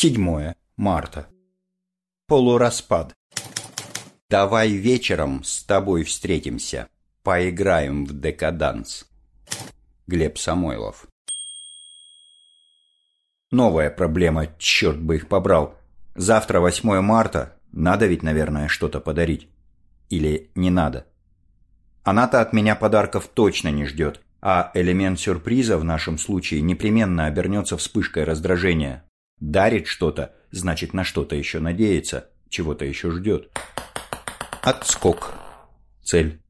7 марта. Полураспад. Давай вечером с тобой встретимся. Поиграем в декаданс. Глеб Самойлов. Новая проблема, черт бы их побрал. Завтра 8 марта, надо ведь, наверное, что-то подарить. Или не надо. Она-то от меня подарков точно не ждет, а элемент сюрприза в нашем случае непременно обернется вспышкой раздражения. Дарит что-то, значит на что-то еще надеется, чего-то еще ждет. Отскок. Цель.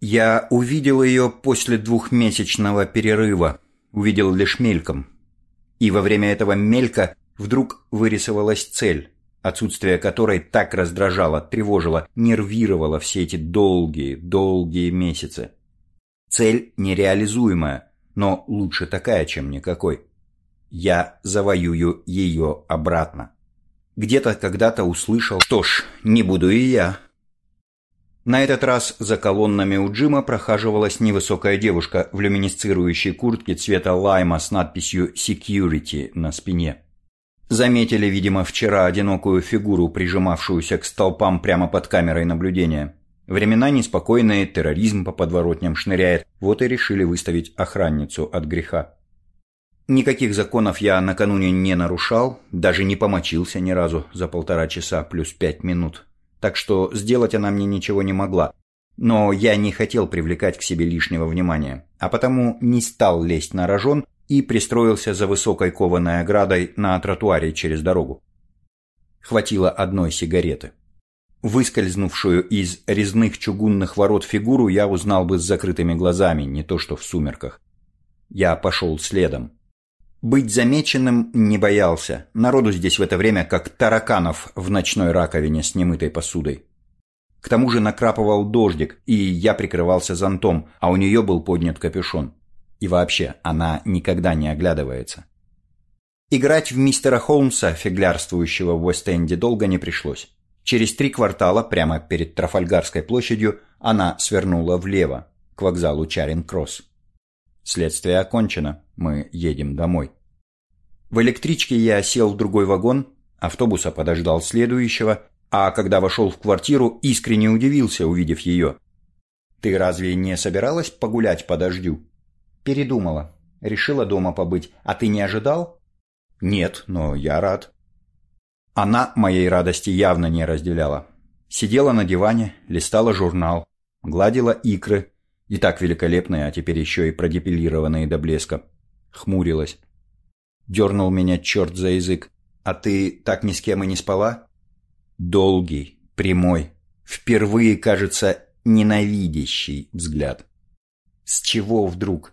Я увидел ее после двухмесячного перерыва. Увидел лишь мельком. И во время этого мелька вдруг вырисовалась цель, отсутствие которой так раздражало, тревожило, нервировало все эти долгие, долгие месяцы. Цель нереализуемая, но лучше такая, чем никакой. Я завоюю ее обратно. Где-то когда-то услышал, что ж, не буду и я. На этот раз за колоннами у Джима прохаживалась невысокая девушка в люминесцирующей куртке цвета лайма с надписью «Security» на спине. Заметили, видимо, вчера одинокую фигуру, прижимавшуюся к столпам прямо под камерой наблюдения. Времена неспокойные, терроризм по подворотням шныряет, вот и решили выставить охранницу от греха. Никаких законов я накануне не нарушал, даже не помочился ни разу за полтора часа плюс пять минут. Так что сделать она мне ничего не могла. Но я не хотел привлекать к себе лишнего внимания, а потому не стал лезть на рожон и пристроился за высокой кованой оградой на тротуаре через дорогу. Хватило одной сигареты. Выскользнувшую из резных чугунных ворот фигуру я узнал бы с закрытыми глазами, не то что в сумерках. Я пошел следом. Быть замеченным не боялся. Народу здесь в это время как тараканов в ночной раковине с немытой посудой. К тому же накрапывал дождик, и я прикрывался зонтом, а у нее был поднят капюшон. И вообще, она никогда не оглядывается. Играть в мистера Холмса, фиглярствующего в Уэст-Энде, долго не пришлось. Через три квартала, прямо перед Трафальгарской площадью, она свернула влево, к вокзалу Чаринг-Кросс. Следствие окончено, мы едем домой. В электричке я сел в другой вагон, автобуса подождал следующего, а когда вошел в квартиру, искренне удивился, увидев ее. «Ты разве не собиралась погулять по дождю?» Передумала. Решила дома побыть. А ты не ожидал? Нет, но я рад. Она моей радости явно не разделяла. Сидела на диване, листала журнал, гладила икры, и так великолепные, а теперь еще и продепилированные до блеска. Хмурилась. Дернул меня черт за язык. «А ты так ни с кем и не спала?» Долгий, прямой, впервые, кажется, ненавидящий взгляд. С чего вдруг?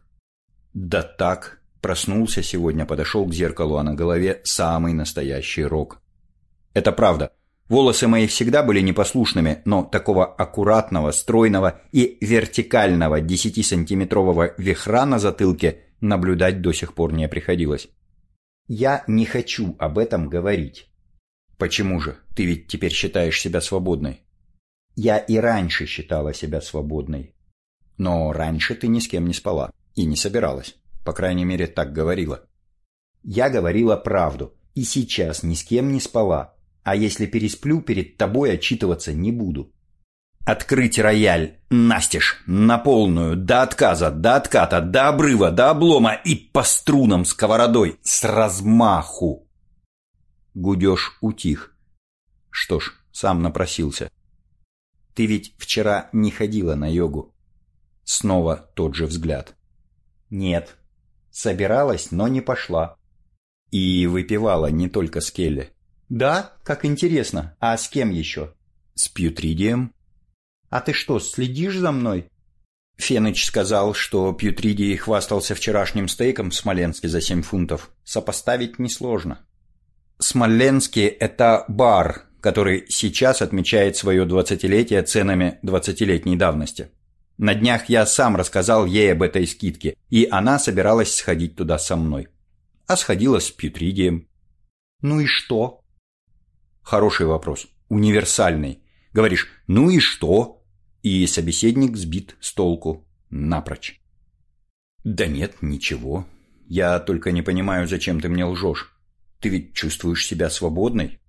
Да так. Проснулся сегодня, подошел к зеркалу, а на голове самый настоящий рог. Это правда. Волосы мои всегда были непослушными, но такого аккуратного, стройного и вертикального 10-сантиметрового вихра на затылке наблюдать до сих пор не приходилось. Я не хочу об этом говорить. Почему же? Ты ведь теперь считаешь себя свободной. Я и раньше считала себя свободной. Но раньше ты ни с кем не спала. И не собиралась. По крайней мере, так говорила. Я говорила правду. И сейчас ни с кем не спала. А если пересплю, перед тобой отчитываться не буду. Открыть рояль, настежь, на полную, до отказа, до отката, до обрыва, до облома и по струнам сковородой, с размаху. Гудеж утих. Что ж, сам напросился. Ты ведь вчера не ходила на йогу. Снова тот же взгляд. Нет. Собиралась, но не пошла. И выпивала не только с Келли. Да, как интересно. А с кем еще? С Пьютридием. А ты что, следишь за мной? Феныч сказал, что Пьютридий хвастался вчерашним стейком в Смоленске за семь фунтов. Сопоставить несложно. Смоленский – это бар, который сейчас отмечает свое двадцатилетие ценами двадцатилетней давности. На днях я сам рассказал ей об этой скидке, и она собиралась сходить туда со мной. А сходила с Пьютридием. Ну и что? Хороший вопрос. Универсальный. Говоришь «ну и что?» И собеседник сбит с толку. Напрочь. Да нет, ничего. Я только не понимаю, зачем ты мне лжешь. Ты ведь чувствуешь себя свободной?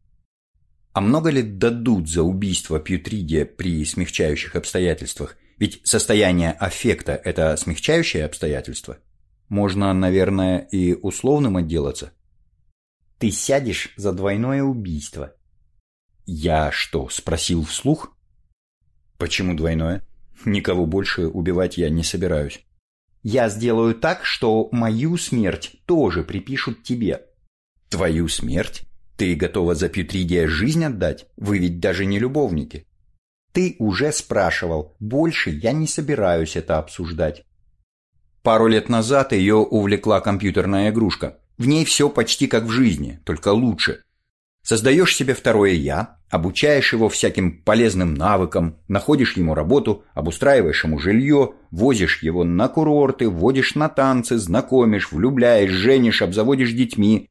А много ли дадут за убийство Пьютридия при смягчающих обстоятельствах? Ведь состояние аффекта – это смягчающее обстоятельство. Можно, наверное, и условным отделаться. Ты сядешь за двойное убийство. Я что, спросил вслух? Почему двойное? Никого больше убивать я не собираюсь. Я сделаю так, что мою смерть тоже припишут тебе. Твою смерть? Ты готова за Пютридия жизнь отдать? Вы ведь даже не любовники. Ты уже спрашивал. Больше я не собираюсь это обсуждать. Пару лет назад ее увлекла компьютерная игрушка. В ней все почти как в жизни, только лучше. Создаешь себе второе «я», обучаешь его всяким полезным навыкам, находишь ему работу, обустраиваешь ему жилье, возишь его на курорты, водишь на танцы, знакомишь, влюбляешь, женишь, обзаводишь детьми.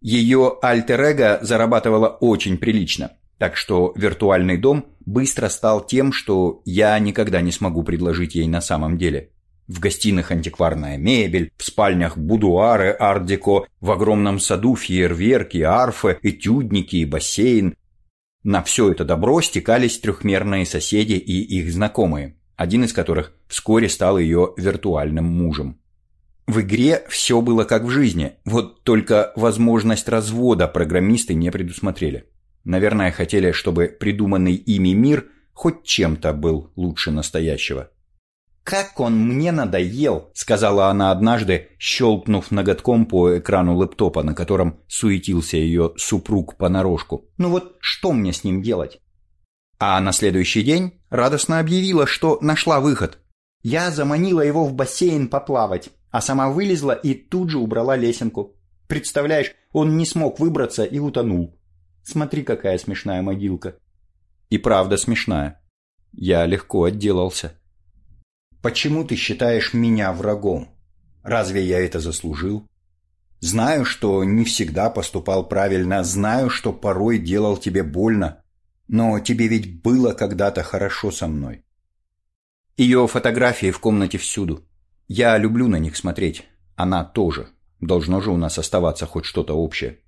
Ее альтер-эго зарабатывала очень прилично, так что виртуальный дом быстро стал тем, что я никогда не смогу предложить ей на самом деле. В гостиных антикварная мебель, в спальнях будуары арт-деко, в огромном саду фейерверки, арфы, этюдники и бассейн. На все это добро стекались трехмерные соседи и их знакомые, один из которых вскоре стал ее виртуальным мужем. В игре все было как в жизни, вот только возможность развода программисты не предусмотрели. Наверное, хотели, чтобы придуманный ими мир хоть чем-то был лучше настоящего. «Как он мне надоел!» — сказала она однажды, щелкнув ноготком по экрану лэптопа, на котором суетился ее супруг понарошку. «Ну вот что мне с ним делать?» А на следующий день радостно объявила, что нашла выход. Я заманила его в бассейн поплавать, а сама вылезла и тут же убрала лесенку. Представляешь, он не смог выбраться и утонул. Смотри, какая смешная могилка. И правда смешная. Я легко отделался. Почему ты считаешь меня врагом? Разве я это заслужил? Знаю, что не всегда поступал правильно, знаю, что порой делал тебе больно, но тебе ведь было когда-то хорошо со мной. Ее фотографии в комнате всюду. Я люблю на них смотреть. Она тоже. Должно же у нас оставаться хоть что-то общее.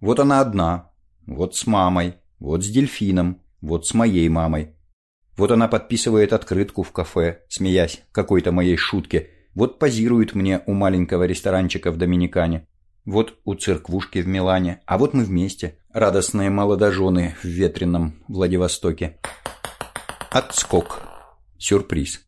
Вот она одна. Вот с мамой. Вот с дельфином. Вот с моей мамой. Вот она подписывает открытку в кафе, смеясь какой-то моей шутке. Вот позирует мне у маленького ресторанчика в Доминикане. Вот у церквушки в Милане. А вот мы вместе, радостные молодожены в ветреном Владивостоке. Отскок. Сюрприз.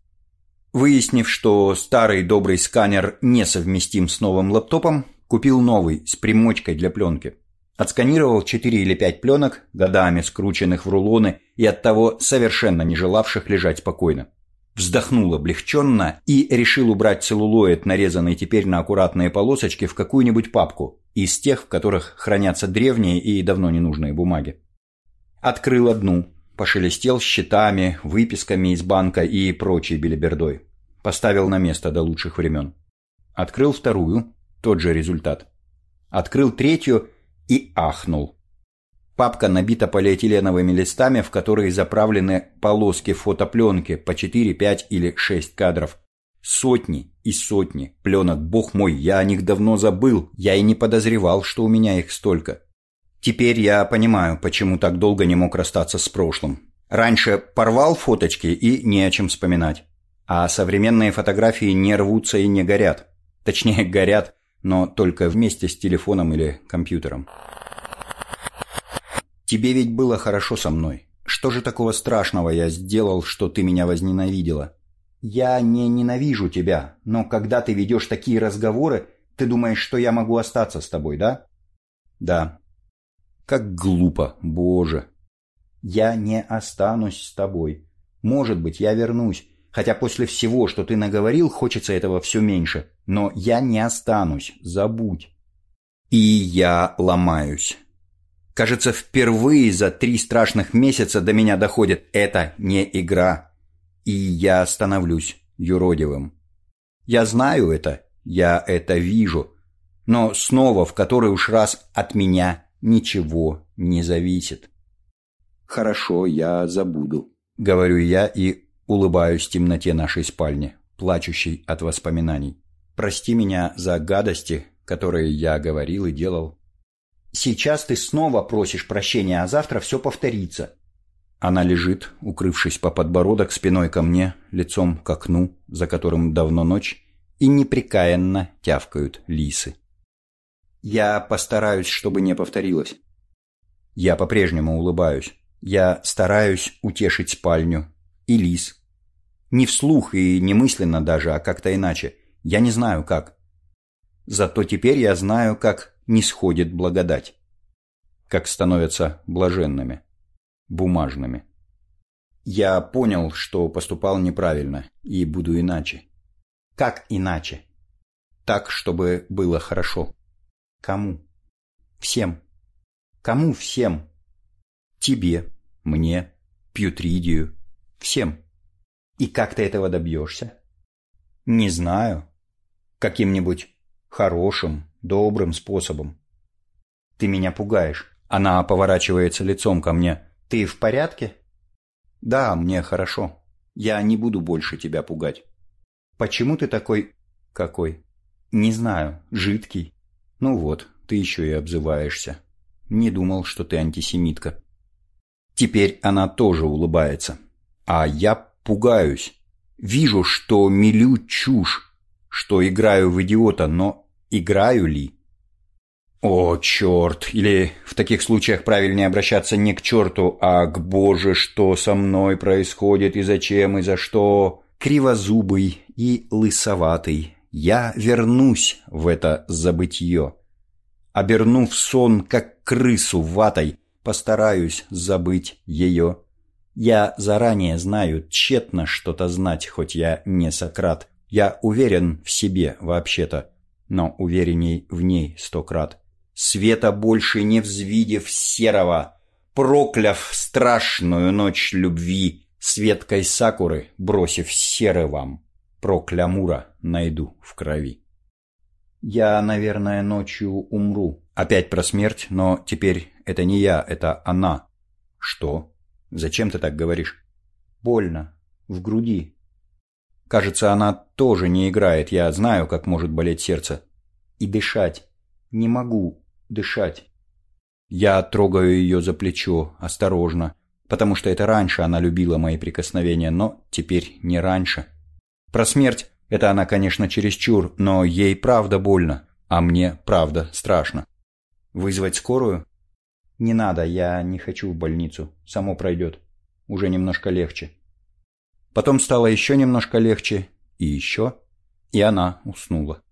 Выяснив, что старый добрый сканер несовместим с новым лаптопом, купил новый с примочкой для пленки. Отсканировал 4 или 5 пленок, годами скрученных в рулоны и оттого совершенно не желавших лежать спокойно. Вздохнул облегченно и решил убрать целлулоид, нарезанный теперь на аккуратные полосочки, в какую-нибудь папку, из тех, в которых хранятся древние и давно ненужные бумаги. Открыл одну, пошелестел счетами, выписками из банка и прочей белибердой. Поставил на место до лучших времен. Открыл вторую, тот же результат. Открыл третью и ахнул. Папка набита полиэтиленовыми листами, в которые заправлены полоски фотопленки по 4, 5 или 6 кадров. Сотни и сотни пленок, бог мой, я о них давно забыл, я и не подозревал, что у меня их столько. Теперь я понимаю, почему так долго не мог расстаться с прошлым. Раньше порвал фоточки и не о чем вспоминать. А современные фотографии не рвутся и не горят. Точнее, горят, но только вместе с телефоном или компьютером. Тебе ведь было хорошо со мной. Что же такого страшного я сделал, что ты меня возненавидела? Я не ненавижу тебя, но когда ты ведешь такие разговоры, ты думаешь, что я могу остаться с тобой, да? Да. Как глупо, боже. Я не останусь с тобой. Может быть, я вернусь, Хотя после всего, что ты наговорил, хочется этого все меньше. Но я не останусь, забудь. И я ломаюсь. Кажется, впервые за три страшных месяца до меня доходит «это не игра». И я становлюсь юродивым. Я знаю это, я это вижу. Но снова в который уж раз от меня ничего не зависит. «Хорошо, я забуду», — говорю я и Улыбаюсь в темноте нашей спальни, плачущей от воспоминаний. Прости меня за гадости, которые я говорил и делал. Сейчас ты снова просишь прощения, а завтра все повторится. Она лежит, укрывшись по подбородок спиной ко мне, лицом к окну, за которым давно ночь, и непрекаянно тявкают лисы. Я постараюсь, чтобы не повторилось. Я по-прежнему улыбаюсь. Я стараюсь утешить спальню. И лис. Не вслух и не мысленно даже, а как-то иначе. Я не знаю как. Зато теперь я знаю, как не сходит благодать. Как становятся блаженными. Бумажными. Я понял, что поступал неправильно, и буду иначе. Как иначе? Так, чтобы было хорошо. Кому? Всем. Кому всем? Тебе, мне, Пьютридию, всем. И как ты этого добьешься? Не знаю. Каким-нибудь хорошим, добрым способом. Ты меня пугаешь. Она поворачивается лицом ко мне. Ты в порядке? Да, мне хорошо. Я не буду больше тебя пугать. Почему ты такой... Какой? Не знаю. Жидкий. Ну вот, ты еще и обзываешься. Не думал, что ты антисемитка. Теперь она тоже улыбается. А я пугаюсь. Вижу, что мелю чушь, что играю в идиота, но играю ли? О, черт! Или в таких случаях правильнее обращаться не к черту, а к Боже, что со мной происходит и зачем и за что? Кривозубый и лысоватый, я вернусь в это забытье. Обернув сон, как крысу ватой, постараюсь забыть ее. Я заранее знаю, тщетно что-то знать, хоть я не Сократ. Я уверен в себе вообще-то, но уверенней в ней сто крат. Света больше не взвидев серого, прокляв страшную ночь любви, светкой сакуры, бросив серый вам, проклямура найду в крови. Я, наверное, ночью умру. Опять про смерть, но теперь это не я, это она. Что? Зачем ты так говоришь? Больно. В груди. Кажется, она тоже не играет. Я знаю, как может болеть сердце. И дышать. Не могу дышать. Я трогаю ее за плечо, осторожно, потому что это раньше она любила мои прикосновения, но теперь не раньше. Про смерть это она, конечно, чересчур, но ей правда больно, а мне правда страшно. Вызвать скорую? Не надо, я не хочу в больницу, само пройдет. Уже немножко легче. Потом стало еще немножко легче, и еще, и она уснула.